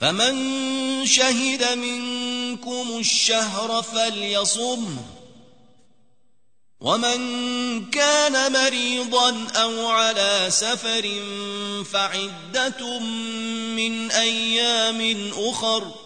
فمن شهد منكم الشهر فليصم ومن كان مريضا أو على سفر فعدة من أيام أخر.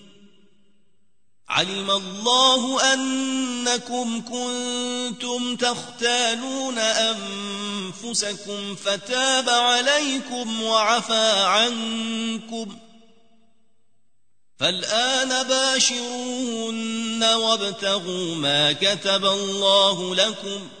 علم الله أنكم كنتم تختانون أنفسكم فتاب عليكم وعفى عنكم فالآن باشروهن وابتغوا ما كتب الله لكم ۖ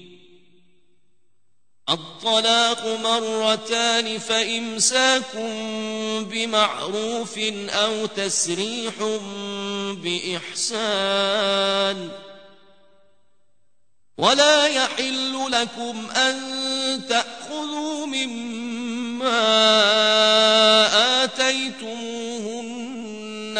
الطلاق مرتان فإمساك بمعروف أو تسريح بإحسان. ولا يحل لكم أن تأخذوا مما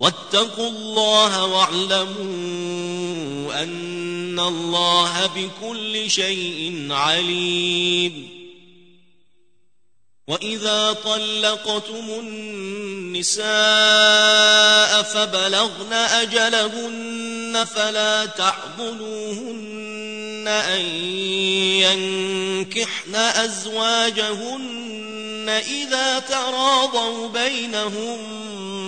واتقوا الله واعلموا أن الله بكل شيء عليم. وإذا طلقتم النساء فبلغن أجلهن فلا تعضلوهن أن ينكحن أزواجهن إذا تراضوا بينهم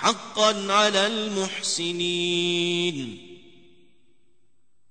حقا على المحسنين.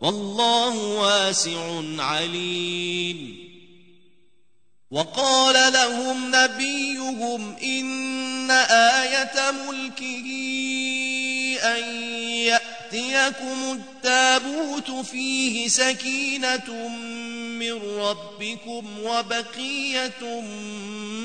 والله واسع عليم. وقال لهم نبيهم إن آية ملكه أن يأتيكم التابوت فيه سكينة من ربكم وبقية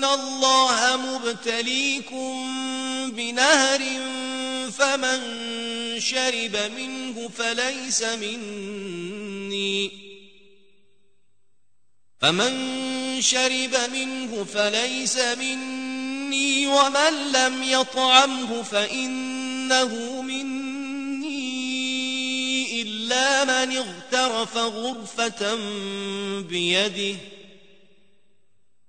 إن الله مبتليكم بنهر فمن شرب منه فليس مني فمن شرب منه فليس مني ومن لم يطعمه فإنه مني إلا من اغترف غرفة بيده